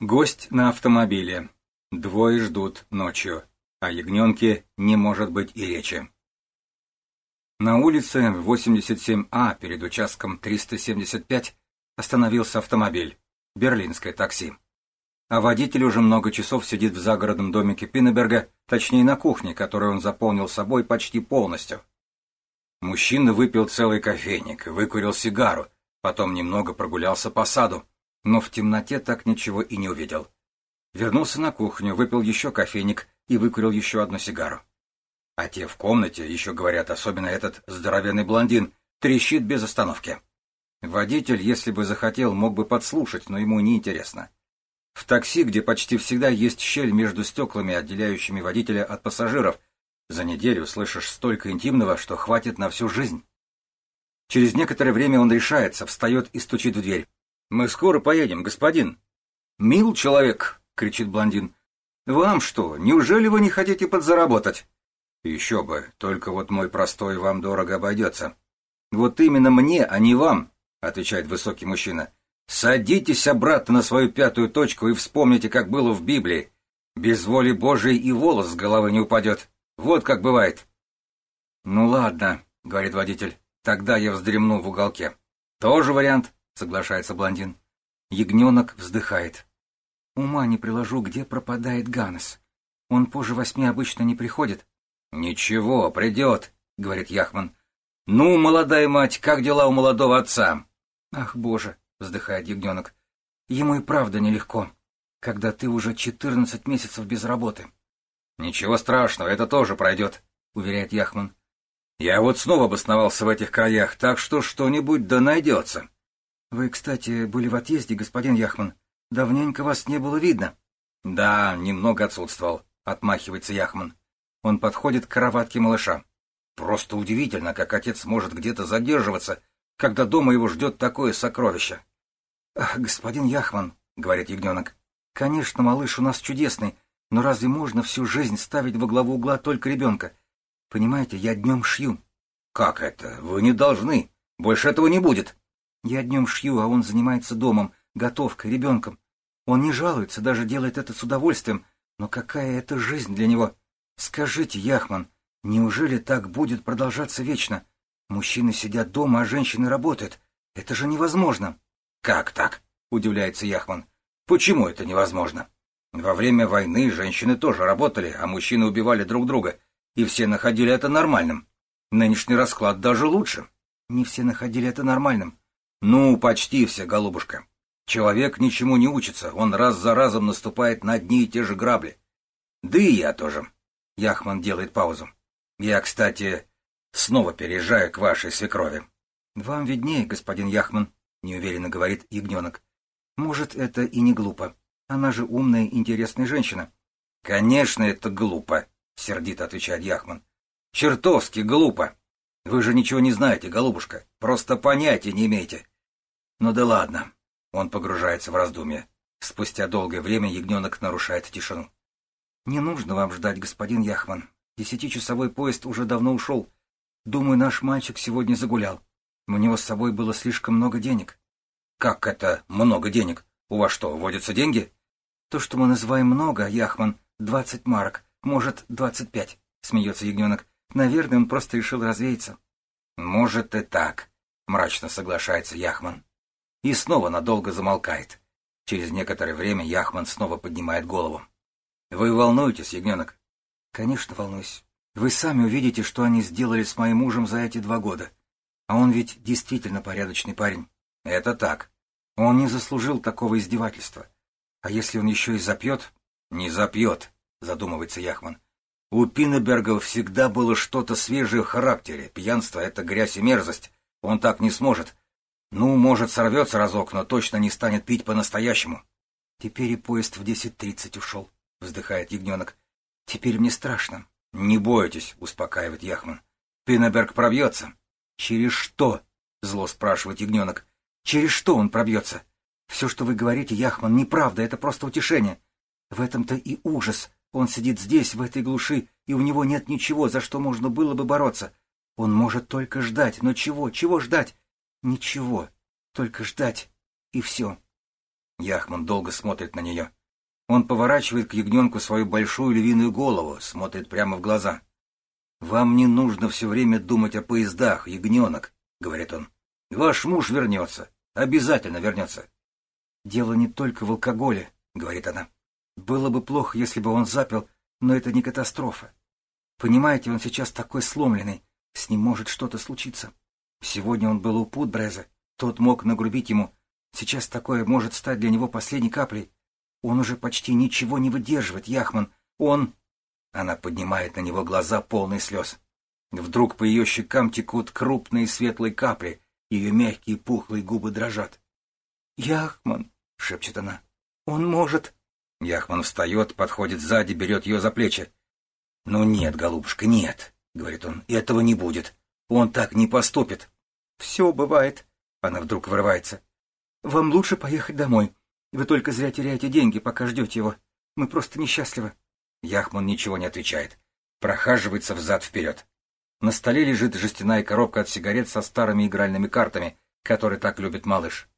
Гость на автомобиле. Двое ждут ночью. О ягненке не может быть и речи. На улице 87А перед участком 375 остановился автомобиль. Берлинское такси. А водитель уже много часов сидит в загородном домике Пиннеберга, точнее на кухне, которую он заполнил собой почти полностью. Мужчина выпил целый кофейник, выкурил сигару, потом немного прогулялся по саду, но в темноте так ничего и не увидел. Вернулся на кухню, выпил еще кофейник и выкурил еще одну сигару. А те в комнате, еще говорят, особенно этот здоровенный блондин, трещит без остановки. Водитель, если бы захотел, мог бы подслушать, но ему не интересно. В такси, где почти всегда есть щель между стеклами, отделяющими водителя от пассажиров, за неделю слышишь столько интимного, что хватит на всю жизнь. Через некоторое время он решается, встает и стучит в дверь. «Мы скоро поедем, господин». «Мил человек», — кричит блондин. «Вам что, неужели вы не хотите подзаработать?» «Еще бы, только вот мой простой вам дорого обойдется». «Вот именно мне, а не вам», — отвечает высокий мужчина. «Садитесь обратно на свою пятую точку и вспомните, как было в Библии. Без воли Божией и волос с головы не упадет. Вот как бывает». «Ну ладно», — говорит водитель, — «тогда я вздремну в уголке». «Тоже вариант», соглашается блондин. Ягненок вздыхает. Ума не приложу, где пропадает Ганес. Он позже восьми обычно не приходит. Ничего, придет, говорит Яхман. Ну, молодая мать, как дела у молодого отца? Ах, боже, вздыхает ягненок. Ему и правда нелегко, когда ты уже четырнадцать месяцев без работы. Ничего страшного, это тоже пройдет, уверяет Яхман. Я вот снова обосновался в этих краях, так что что-нибудь да найдется. Вы, кстати, были в отъезде, господин Яхман. Давненько вас не было видно. Да, немного отсутствовал, отмахивается Яхман. Он подходит к кроватке малыша. Просто удивительно, как отец может где-то задерживаться, когда дома его ждет такое сокровище. Ах, господин Яхман, говорит ягненок, конечно, малыш у нас чудесный, но разве можно всю жизнь ставить во главу угла только ребенка? Понимаете, я днем шью. Как это? Вы не должны. Больше этого не будет. Я днем шью, а он занимается домом, готовкой, ребенком. Он не жалуется, даже делает это с удовольствием. Но какая это жизнь для него? Скажите, Яхман, неужели так будет продолжаться вечно? Мужчины сидят дома, а женщины работают. Это же невозможно. Как так? Удивляется Яхман. Почему это невозможно? Во время войны женщины тоже работали, а мужчины убивали друг друга, и все находили это нормальным. Нынешний расклад даже лучше. Не все находили это нормальным. Ну, почти все, голубушка. Человек ничему не учится, он раз за разом наступает на одни и те же грабли. Да и я тоже. Яхман делает паузу. Я, кстати, снова переезжаю к вашей свекрови. Вам виднее, господин Яхман, неуверенно говорит ягненок. Может, это и не глупо. Она же умная, интересная женщина. Конечно, это глупо, сердито отвечает Яхман. Чертовски глупо. Вы же ничего не знаете, голубушка. Просто понятия не имеете. Ну да ладно. Он погружается в раздумье. Спустя долгое время ягненок нарушает тишину. Не нужно вам ждать, господин Яхман. Десятичасовой поезд уже давно ушел. Думаю, наш мальчик сегодня загулял. У него с собой было слишком много денег. Как это много денег? У вас что, водятся деньги? То, что мы называем много, Яхман, двадцать марок, может, двадцать пять, смеется ягненок. Наверное, он просто решил развеяться. Может и так, мрачно соглашается Яхман. И снова надолго замолкает. Через некоторое время Яхман снова поднимает голову. Вы волнуетесь, ягненок? Конечно, волнуюсь. Вы сами увидите, что они сделали с моим мужем за эти два года. А он ведь действительно порядочный парень. Это так. Он не заслужил такого издевательства. А если он еще и запьет? Не запьет, задумывается Яхман. У Пиннебергов всегда было что-то свежее в характере. Пьянство — это грязь и мерзость. Он так не сможет. Ну, может, сорвется разок, но точно не станет пить по-настоящему. Теперь и поезд в десять тридцать ушел, — вздыхает ягненок. Теперь мне страшно. Не бойтесь, — успокаивает Яхман. Пиннеберг пробьется. Через что? — зло спрашивает ягненок. Через что он пробьется? Все, что вы говорите, Яхман, неправда, это просто утешение. В этом-то и ужас, он сидит здесь, в этой глуши, и у него нет ничего, за что можно было бы бороться. Он может только ждать, но чего, чего ждать? Ничего, только ждать, и все. Яхман долго смотрит на нее. Он поворачивает к ягненку свою большую львиную голову, смотрит прямо в глаза. «Вам не нужно все время думать о поездах, ягненок», — говорит он. «Ваш муж вернется. Обязательно вернется». «Дело не только в алкоголе», — говорит она. «Было бы плохо, если бы он запил, но это не катастрофа. Понимаете, он сейчас такой сломленный, с ним может что-то случиться. Сегодня он был у Путбреза, тот мог нагрубить ему. Сейчас такое может стать для него последней каплей. Он уже почти ничего не выдерживает, Яхман. Он... Она поднимает на него глаза, полные слез. Вдруг по ее щекам текут крупные светлые капли, ее мягкие пухлые губы дрожат. «Яхман!» — шепчет она. «Он может...» Яхман встает, подходит сзади, берет ее за плечи. «Ну нет, голубушка, нет», — говорит он, — «этого не будет. Он так не поступит». «Все бывает», — она вдруг вырывается. «Вам лучше поехать домой. Вы только зря теряете деньги, пока ждете его. Мы просто несчастливы. Яхман ничего не отвечает. Прохаживается взад-вперед. На столе лежит жестяная коробка от сигарет со старыми игральными картами, которые так любит малыш.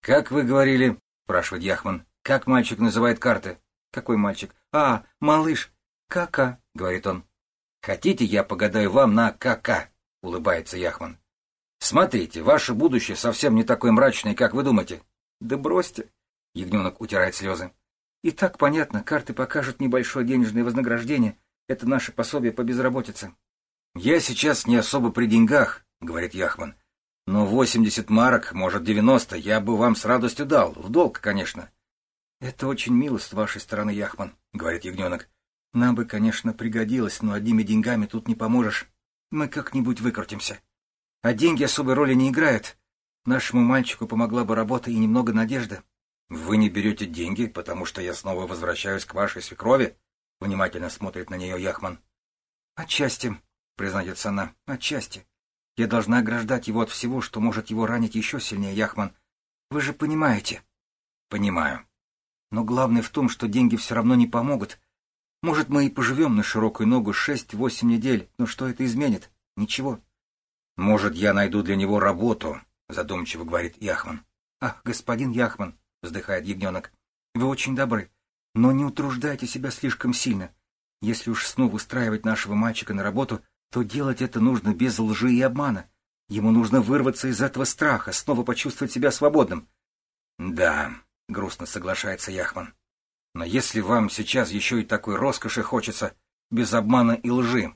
«Как вы говорили?» — спрашивает Яхман. «Как мальчик называет карты?» «Какой мальчик?» «А, малыш. Кака», — говорит он. «Хотите, я погадаю вам на кака?» — улыбается Яхман. «Смотрите, ваше будущее совсем не такое мрачное, как вы думаете». «Да бросьте», Ягненок утирает слезы. И так понятно, карты покажут небольшое денежное вознаграждение. Это наше пособие по безработице. Я сейчас не особо при деньгах, говорит Яхман. Но восемьдесят марок, может девяносто, я бы вам с радостью дал. В долг, конечно. Это очень мило с вашей стороны, Яхман, говорит ягненок. Нам бы, конечно, пригодилось, но одними деньгами тут не поможешь. Мы как-нибудь выкрутимся. А деньги особой роли не играют. Нашему мальчику помогла бы работа и немного надежды. «Вы не берете деньги, потому что я снова возвращаюсь к вашей свекрови?» — внимательно смотрит на нее Яхман. «Отчасти», — признается она, — «отчасти. Я должна ограждать его от всего, что может его ранить еще сильнее, Яхман. Вы же понимаете?» «Понимаю. Но главное в том, что деньги все равно не помогут. Может, мы и поживем на широкую ногу шесть-восемь недель, но что это изменит? Ничего». «Может, я найду для него работу», — задумчиво говорит Яхман. «Ах, господин Яхман, — вздыхает ягненок. — Вы очень добры, но не утруждайте себя слишком сильно. Если уж снова устраивать нашего мальчика на работу, то делать это нужно без лжи и обмана. Ему нужно вырваться из этого страха, снова почувствовать себя свободным. — Да, — грустно соглашается Яхман. — Но если вам сейчас еще и такой роскоши хочется, без обмана и лжи,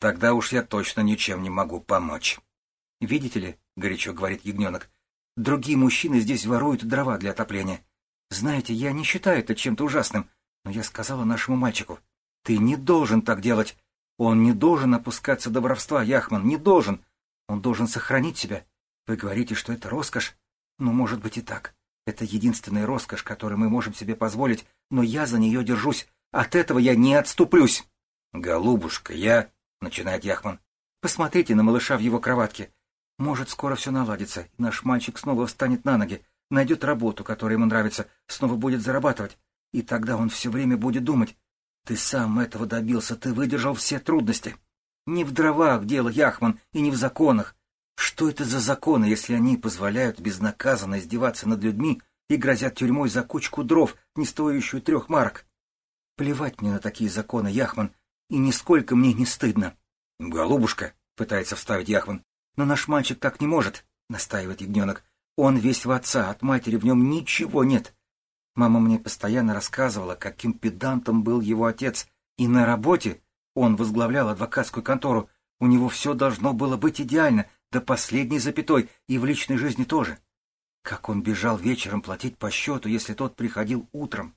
тогда уж я точно ничем не могу помочь. — Видите ли, — горячо говорит ягненок, Другие мужчины здесь воруют дрова для отопления. Знаете, я не считаю это чем-то ужасным, но я сказала нашему мальчику, ты не должен так делать. Он не должен опускаться до воровства, Яхман, не должен. Он должен сохранить себя. Вы говорите, что это роскошь? Ну, может быть и так. Это единственная роскошь, которую мы можем себе позволить, но я за нее держусь. От этого я не отступлюсь. Голубушка, я... — начинает Яхман. Посмотрите на малыша в его кроватке. Может, скоро все наладится, и наш мальчик снова встанет на ноги, найдет работу, которая ему нравится, снова будет зарабатывать. И тогда он все время будет думать. Ты сам этого добился, ты выдержал все трудности. Не в дровах дело, Яхман, и не в законах. Что это за законы, если они позволяют безнаказанно издеваться над людьми и грозят тюрьмой за кучку дров, не стоящую трех марок? Плевать мне на такие законы, Яхман, и нисколько мне не стыдно. — Голубушка, — пытается вставить Яхман, но наш мальчик так не может, — настаивает ягненок. Он весь в отца, от матери в нем ничего нет. Мама мне постоянно рассказывала, каким педантом был его отец, и на работе он возглавлял адвокатскую контору. У него все должно было быть идеально, до последней запятой, и в личной жизни тоже. Как он бежал вечером платить по счету, если тот приходил утром.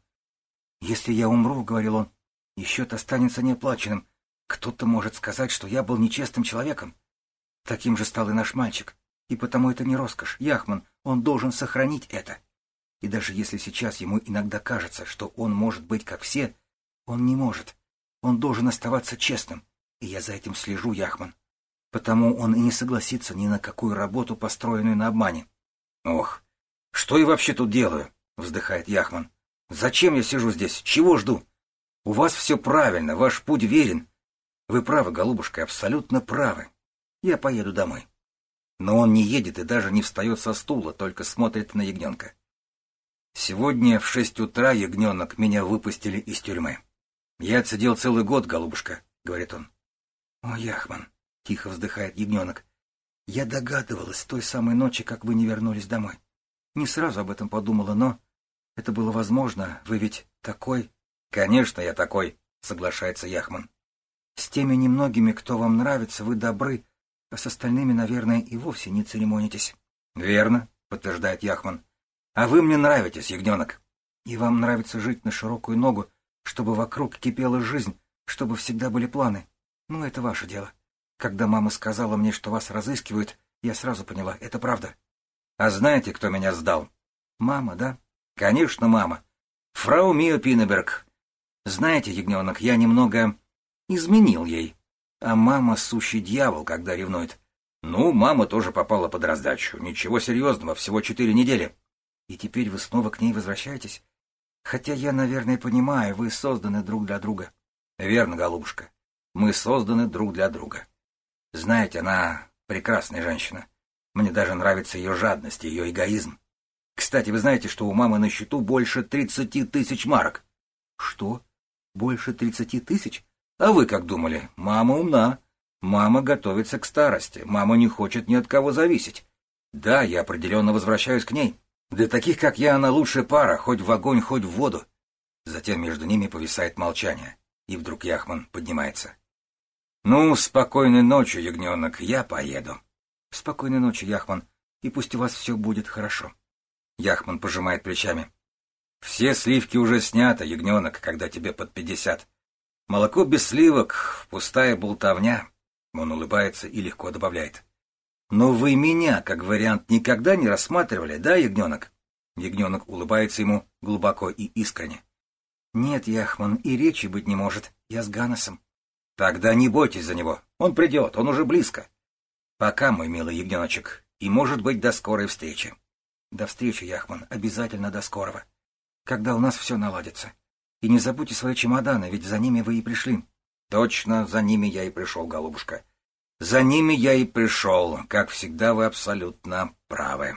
«Если я умру, — говорил он, — и счет останется неоплаченным, кто-то может сказать, что я был нечестным человеком. Таким же стал и наш мальчик. И потому это не роскошь. Яхман, он должен сохранить это. И даже если сейчас ему иногда кажется, что он может быть как все, он не может. Он должен оставаться честным. И я за этим слежу, Яхман. Потому он и не согласится ни на какую работу, построенную на обмане. Ох, что я вообще тут делаю? Вздыхает Яхман. Зачем я сижу здесь? Чего жду? У вас все правильно, ваш путь верен. Вы правы, голубушка, абсолютно правы. Я поеду домой. Но он не едет и даже не встает со стула, только смотрит на ягненка. Сегодня в шесть утра, ягненок, меня выпустили из тюрьмы. Я отсидел целый год, голубушка, — говорит он. О, Яхман, — тихо вздыхает ягненок, — я догадывалась той самой ночи, как вы не вернулись домой. Не сразу об этом подумала, но это было возможно. Вы ведь такой... Конечно, я такой, — соглашается Яхман. С теми немногими, кто вам нравится, вы добры, а с остальными, наверное, и вовсе не церемонитесь. — Верно, — подтверждает Яхман. — А вы мне нравитесь, ягненок. И вам нравится жить на широкую ногу, чтобы вокруг кипела жизнь, чтобы всегда были планы. Ну, это ваше дело. Когда мама сказала мне, что вас разыскивают, я сразу поняла, это правда. А знаете, кто меня сдал? Мама, да? Конечно, мама. Фрау Мио Пинеберг. Знаете, ягненок, я немного изменил ей. А мама сущий дьявол, когда ревнует. Ну, мама тоже попала под раздачу. Ничего серьезного, всего четыре недели. И теперь вы снова к ней возвращаетесь? Хотя я, наверное, понимаю, вы созданы друг для друга. Верно, голубушка. Мы созданы друг для друга. Знаете, она прекрасная женщина. Мне даже нравится ее жадность, ее эгоизм. Кстати, вы знаете, что у мамы на счету больше тридцати тысяч марок? Что? Больше тридцати тысяч? А вы как думали? Мама умна. Мама готовится к старости, мама не хочет ни от кого зависеть. Да, я определенно возвращаюсь к ней. Для таких, как я, она лучшая пара, хоть в огонь, хоть в воду. Затем между ними повисает молчание, и вдруг Яхман поднимается. «Ну, спокойной ночи, ягненок, я поеду». «Спокойной ночи, Яхман, и пусть у вас все будет хорошо». Яхман пожимает плечами. «Все сливки уже сняты, ягненок, когда тебе под пятьдесят. Молоко без сливок, пустая болтовня. Он улыбается и легко добавляет. «Но вы меня, как вариант, никогда не рассматривали, да, ягненок?» Ягненок улыбается ему глубоко и искренне. «Нет, Яхман, и речи быть не может. Я с Ганнесом». «Тогда не бойтесь за него. Он придет, он уже близко. Пока, мой милый ягненочек, и, может быть, до скорой встречи». «До встречи, Яхман, обязательно до скорого. Когда у нас все наладится. И не забудьте свои чемоданы, ведь за ними вы и пришли». Точно, за ними я и пришел, голубушка. За ними я и пришел. Как всегда, вы абсолютно правы.